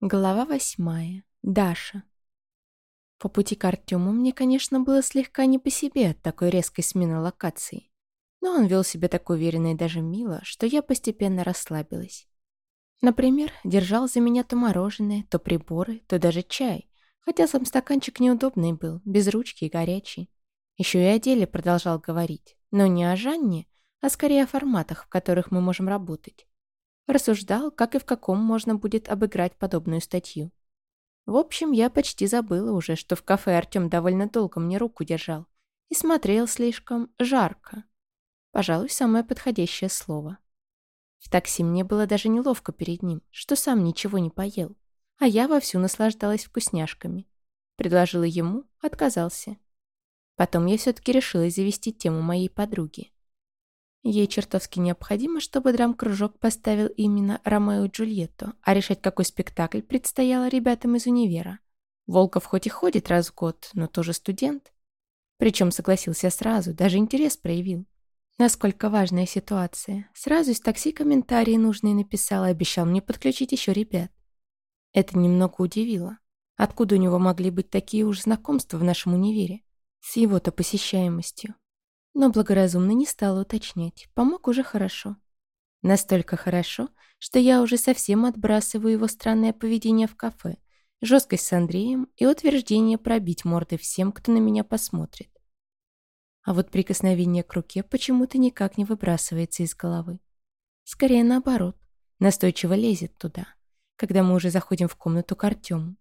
Глава восьмая. Даша. По пути к Артему мне, конечно, было слегка не по себе от такой резкой смены локации. Но он вел себя так уверенно и даже мило, что я постепенно расслабилась. Например, держал за меня то мороженое, то приборы, то даже чай, хотя сам стаканчик неудобный был, без ручки и горячий. Еще и о деле продолжал говорить, но не о Жанне, а скорее о форматах, в которых мы можем работать. Рассуждал, как и в каком можно будет обыграть подобную статью. В общем, я почти забыла уже, что в кафе Артем довольно долго мне руку держал и смотрел слишком жарко. Пожалуй, самое подходящее слово. В такси мне было даже неловко перед ним, что сам ничего не поел, а я вовсю наслаждалась вкусняшками. Предложила ему, отказался. Потом я все-таки решила завести тему моей подруги. Ей чертовски необходимо, чтобы драм-кружок поставил именно Ромео и Джульетту, а решать, какой спектакль предстояло ребятам из универа. Волков хоть и ходит раз в год, но тоже студент. Причем согласился сразу, даже интерес проявил. Насколько важная ситуация. Сразу из такси комментарии нужные написал и обещал мне подключить еще ребят. Это немного удивило. Откуда у него могли быть такие уж знакомства в нашем универе? С его-то посещаемостью но благоразумно не стала уточнять. Помог уже хорошо. Настолько хорошо, что я уже совсем отбрасываю его странное поведение в кафе, жесткость с Андреем и утверждение пробить морды всем, кто на меня посмотрит. А вот прикосновение к руке почему-то никак не выбрасывается из головы. Скорее наоборот, настойчиво лезет туда, когда мы уже заходим в комнату к Артему.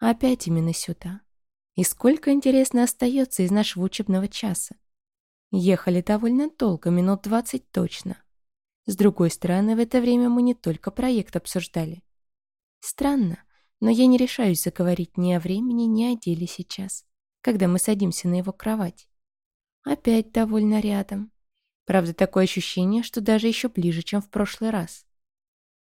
опять именно сюда. И сколько, интересно, остается из нашего учебного часа? Ехали довольно долго, минут двадцать точно. С другой стороны, в это время мы не только проект обсуждали. Странно, но я не решаюсь заговорить ни о времени, ни о деле сейчас, когда мы садимся на его кровать. Опять довольно рядом. Правда, такое ощущение, что даже еще ближе, чем в прошлый раз.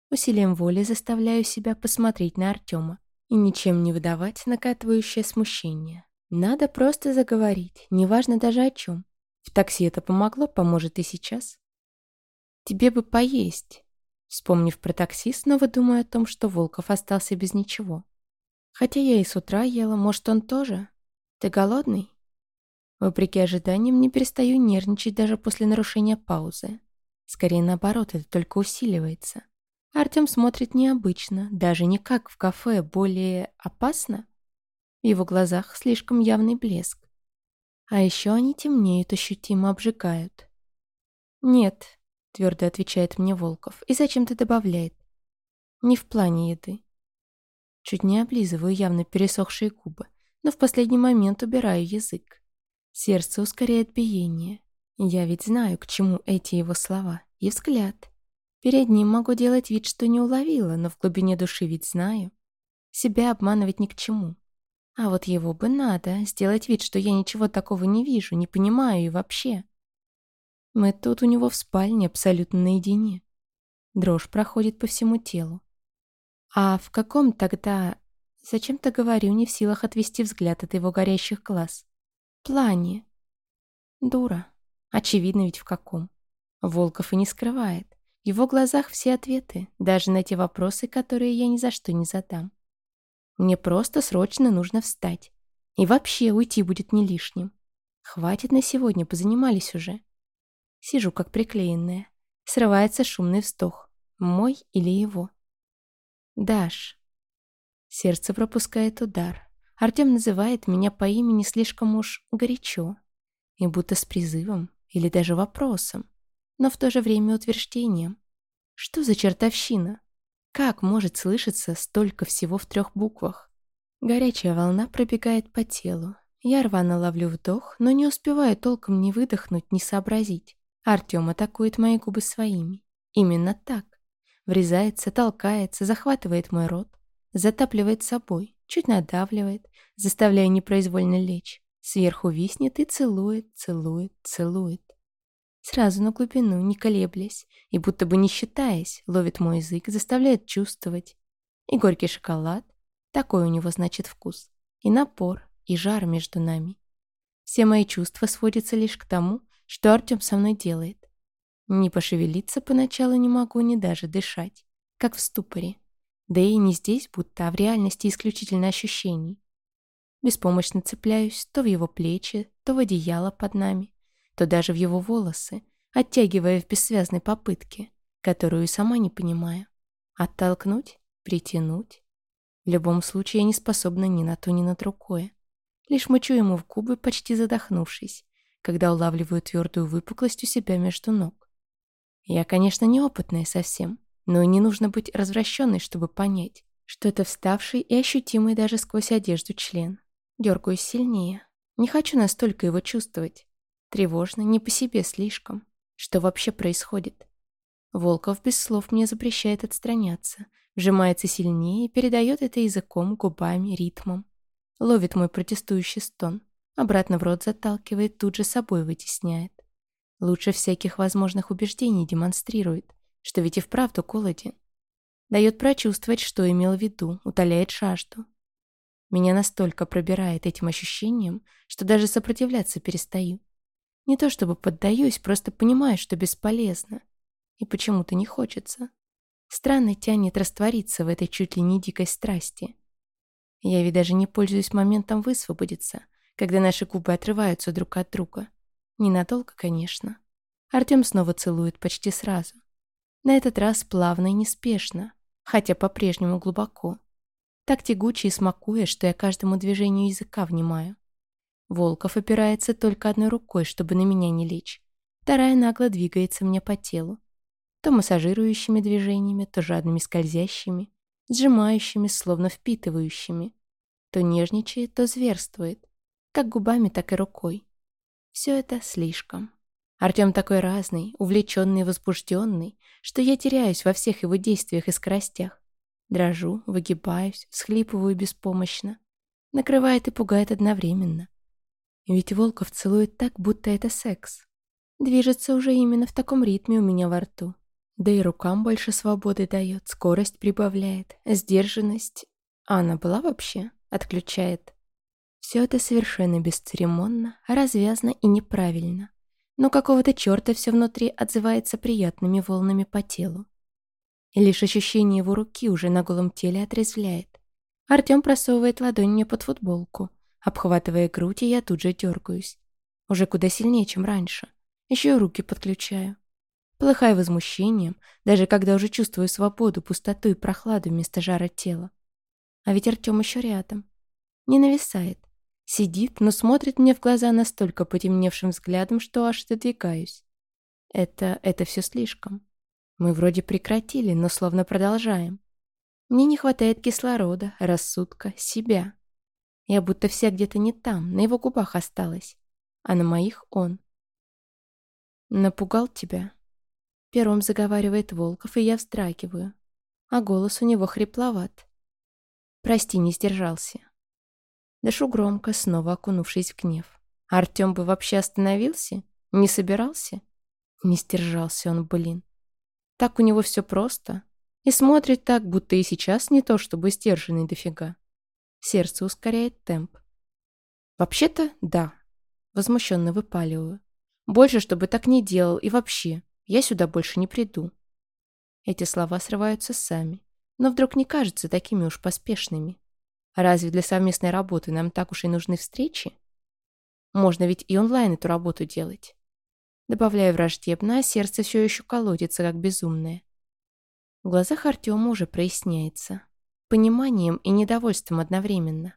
Усилием воли заставляю себя посмотреть на Артема и ничем не выдавать накатывающее смущение. Надо просто заговорить, неважно даже о чем. В такси это помогло, поможет и сейчас. Тебе бы поесть. Вспомнив про такси, снова думаю о том, что Волков остался без ничего. Хотя я и с утра ела, может, он тоже? Ты голодный? Вопреки ожиданиям, не перестаю нервничать даже после нарушения паузы. Скорее наоборот, это только усиливается. Артем смотрит необычно, даже не как в кафе, более опасно. В его глазах слишком явный блеск. А еще они темнеют, ощутимо обжигают. «Нет», — твердо отвечает мне Волков, и зачем-то добавляет. «Не в плане еды». Чуть не облизываю явно пересохшие губы, но в последний момент убираю язык. Сердце ускоряет биение. Я ведь знаю, к чему эти его слова. И взгляд. Перед ним могу делать вид, что не уловила, но в глубине души ведь знаю. Себя обманывать ни к чему. А вот его бы надо, сделать вид, что я ничего такого не вижу, не понимаю и вообще. Мы тут у него в спальне абсолютно наедине. Дрожь проходит по всему телу. А в каком тогда... Зачем-то говорю, не в силах отвести взгляд от его горящих глаз. Плане. Дура. Очевидно ведь в каком. Волков и не скрывает. В его глазах все ответы, даже на те вопросы, которые я ни за что не задам. Мне просто срочно нужно встать. И вообще уйти будет не лишним. Хватит на сегодня, позанимались уже. Сижу как приклеенная. Срывается шумный вздох. Мой или его? Даш. Сердце пропускает удар. Артем называет меня по имени слишком уж горячо. И будто с призывом или даже вопросом. Но в то же время утверждением. Что за чертовщина? Как может слышаться столько всего в трех буквах? Горячая волна пробегает по телу. Я рвано ловлю вдох, но не успеваю толком ни выдохнуть, ни сообразить. Артем атакует мои губы своими. Именно так. Врезается, толкается, захватывает мой рот, затапливает собой, чуть надавливает, заставляя непроизвольно лечь. Сверху виснет и целует, целует, целует. Сразу на глубину, не колеблясь, и будто бы не считаясь, ловит мой язык, заставляет чувствовать. И горький шоколад, такой у него, значит, вкус. И напор, и жар между нами. Все мои чувства сводятся лишь к тому, что Артем со мной делает. Не пошевелиться поначалу не могу, ни даже дышать. Как в ступоре. Да и не здесь будто, а в реальности исключительно ощущений. Беспомощно цепляюсь то в его плечи, то в одеяло под нами, то даже в его волосы, оттягивая в бессвязной попытке, которую и сама не понимаю. Оттолкнуть? Притянуть? В любом случае я не способна ни на то, ни на другое. Лишь мочу ему в губы, почти задохнувшись, когда улавливаю твердую выпуклость у себя между ног. Я, конечно, неопытная совсем, но и не нужно быть развращенной, чтобы понять, что это вставший и ощутимый даже сквозь одежду член. Дергаюсь сильнее. Не хочу настолько его чувствовать. Тревожно, не по себе слишком. Что вообще происходит? Волков без слов мне запрещает отстраняться, вжимается сильнее и передает это языком, губами, ритмом. Ловит мой протестующий стон, обратно в рот заталкивает, тут же собой вытесняет. Лучше всяких возможных убеждений демонстрирует, что ведь и вправду голоден. Дает прочувствовать, что имел в виду, утоляет жажду. Меня настолько пробирает этим ощущением, что даже сопротивляться перестаю. Не то чтобы поддаюсь, просто понимаю, что бесполезно. И почему-то не хочется. Странно тянет раствориться в этой чуть ли не дикой страсти. Я ведь даже не пользуюсь моментом высвободиться, когда наши губы отрываются друг от друга. Ненадолго, конечно. Артем снова целует почти сразу. На этот раз плавно и неспешно, хотя по-прежнему глубоко. Так тягуче и смакуя, что я каждому движению языка внимаю. Волков опирается только одной рукой, чтобы на меня не лечь. Вторая нагло двигается мне по телу. То массажирующими движениями, то жадными скользящими, сжимающими, словно впитывающими. То нежничает, то зверствует. Как губами, так и рукой. Все это слишком. Артем такой разный, увлеченный возбужденный, что я теряюсь во всех его действиях и скоростях. Дрожу, выгибаюсь, всхлипываю беспомощно. Накрывает и пугает одновременно. Ведь Волков целует так, будто это секс. Движется уже именно в таком ритме у меня во рту. Да и рукам больше свободы дает, скорость прибавляет, сдержанность. А она была вообще? Отключает. Все это совершенно бесцеремонно, развязно и неправильно. Но какого-то черта все внутри отзывается приятными волнами по телу. И лишь ощущение его руки уже на голом теле отрезвляет. Артем просовывает ладонь мне под футболку, обхватывая грудь, я тут же дергаюсь. Уже куда сильнее, чем раньше. Еще и руки подключаю. Плохая возмущением, даже когда уже чувствую свободу, пустоту и прохладу вместо жара тела. А ведь Артем еще рядом. Не нависает. Сидит, но смотрит мне в глаза настолько потемневшим взглядом, что аж отодвигаюсь. Это... это все слишком. Мы вроде прекратили, но словно продолжаем. Мне не хватает кислорода, рассудка, себя. Я будто вся где-то не там, на его губах осталась, а на моих он. «Напугал тебя?» Первым заговаривает Волков, и я вздрагиваю. А голос у него хрипловат. «Прости, не сдержался». Дышу громко, снова окунувшись в гнев. Артем бы вообще остановился? Не собирался? Не сдержался он, блин. Так у него все просто. И смотрит так, будто и сейчас не то, чтобы сдержанный дофига. Сердце ускоряет темп. Вообще-то, да. Возмущенно выпаливаю. Больше, чтобы так не делал, и вообще, я сюда больше не приду. Эти слова срываются сами, но вдруг не кажутся такими уж поспешными. Разве для совместной работы нам так уж и нужны встречи? Можно ведь и онлайн эту работу делать. Добавляю враждебно, а сердце все еще колотится, как безумное. В глазах Артема уже проясняется пониманием и недовольством одновременно.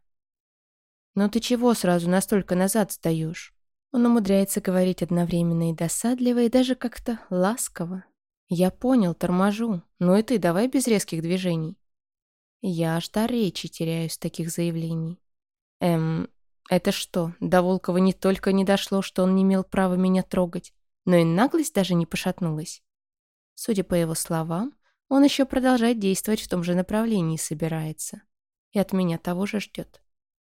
«Но ты чего сразу настолько назад сдаешь?» Он умудряется говорить одновременно и досадливо, и даже как-то ласково. «Я понял, торможу. Ну и ты давай без резких движений». Я аж до речи теряю с таких заявлений. Эм, это что, до Волкова не только не дошло, что он не имел права меня трогать, но и наглость даже не пошатнулась? Судя по его словам, он еще продолжать действовать в том же направлении собирается. И от меня того же ждет.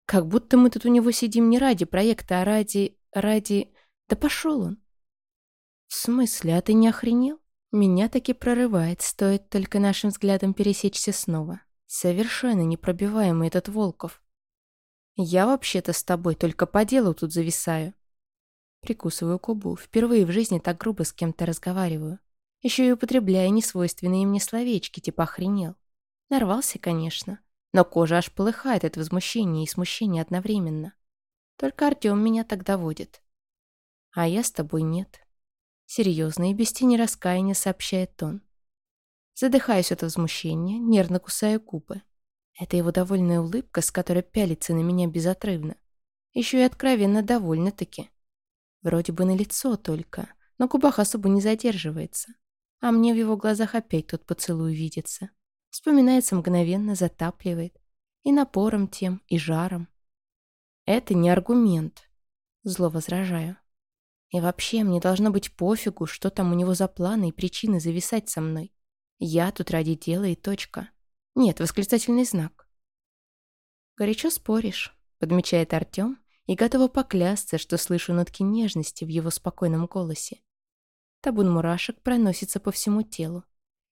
Как будто мы тут у него сидим не ради проекта, а ради... ради... Да пошел он. В смысле, а ты не охренел? Меня таки прорывает, стоит только нашим взглядом пересечься снова. Совершенно непробиваемый этот Волков. Я вообще-то с тобой только по делу тут зависаю. Прикусываю губу. Впервые в жизни так грубо с кем-то разговариваю. Еще и употребляя несвойственные мне словечки, типа охренел. Нарвался, конечно, но кожа аж полыхает от возмущения и смущения одновременно. Только Артем меня тогда водит. А я с тобой нет. Серьезно и без тени раскаяния сообщает он. Задыхаюсь от возмущения, нервно кусаю губы. Это его довольная улыбка, с которой пялится на меня безотрывно. Еще и откровенно довольна-таки. Вроде бы на лицо только, но губах особо не задерживается. А мне в его глазах опять тот поцелуй видится. Вспоминается мгновенно, затапливает. И напором тем, и жаром. Это не аргумент. Зло возражаю. И вообще, мне должно быть пофигу, что там у него за планы и причины зависать со мной. Я тут ради дела и точка. Нет, восклицательный знак. «Горячо споришь», — подмечает Артем, и готова поклясться, что слышу нотки нежности в его спокойном голосе. Табун мурашек проносится по всему телу.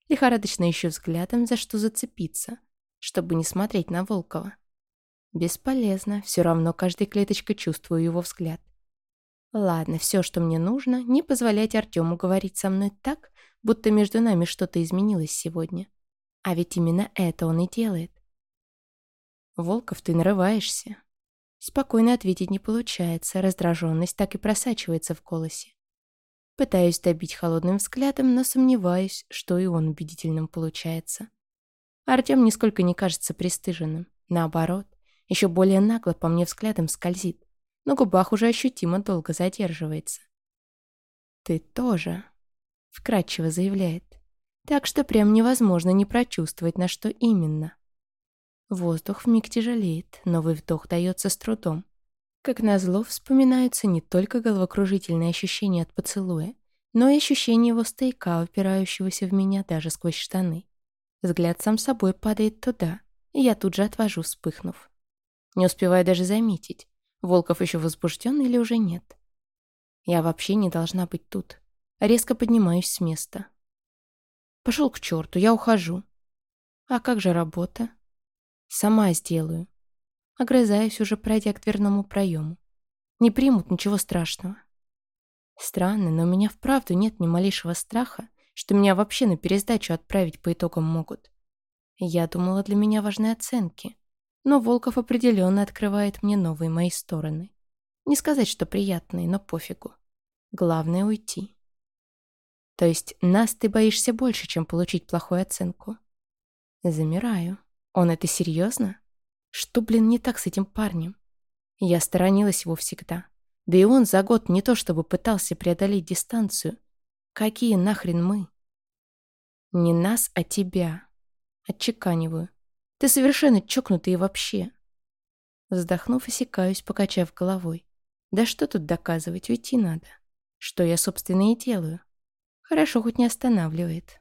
Лихорадочно ищу взглядом, за что зацепиться, чтобы не смотреть на Волкова. Бесполезно, все равно каждой клеточкой чувствую его взгляд. Ладно, все, что мне нужно, не позволять Артему говорить со мной так, будто между нами что-то изменилось сегодня. А ведь именно это он и делает. «Волков, ты нарываешься». Спокойно ответить не получается, раздраженность так и просачивается в голосе. Пытаюсь добить холодным взглядом, но сомневаюсь, что и он убедительным получается. Артем нисколько не кажется пристыженным. Наоборот, еще более нагло по мне взглядом скользит на губах уже ощутимо долго задерживается. «Ты тоже», — вкратчиво заявляет, так что прям невозможно не прочувствовать, на что именно. Воздух вмиг тяжелеет, новый вдох дается с трудом. Как назло, вспоминаются не только головокружительные ощущения от поцелуя, но и ощущение его стейка, упирающегося в меня даже сквозь штаны. Взгляд сам собой падает туда, и я тут же отвожу, вспыхнув. Не успеваю даже заметить, Волков еще возбужден или уже нет? Я вообще не должна быть тут. Резко поднимаюсь с места. Пошел к черту, я ухожу. А как же работа? Сама сделаю. Огрызаюсь, уже пройдя к дверному проему. Не примут ничего страшного. Странно, но у меня вправду нет ни малейшего страха, что меня вообще на пересдачу отправить по итогам могут. Я думала, для меня важны оценки. Но Волков определенно открывает мне новые мои стороны. Не сказать, что приятные, но пофигу. Главное — уйти. То есть нас ты боишься больше, чем получить плохую оценку? Замираю. Он это серьезно? Что, блин, не так с этим парнем? Я сторонилась его всегда. Да и он за год не то чтобы пытался преодолеть дистанцию. Какие нахрен мы? Не нас, а тебя. Отчеканиваю. Ты совершенно чокнутый вообще. Вздохнув, осекаюсь, покачав головой. Да что тут доказывать, уйти надо. Что я, собственно, и делаю. Хорошо, хоть не останавливает.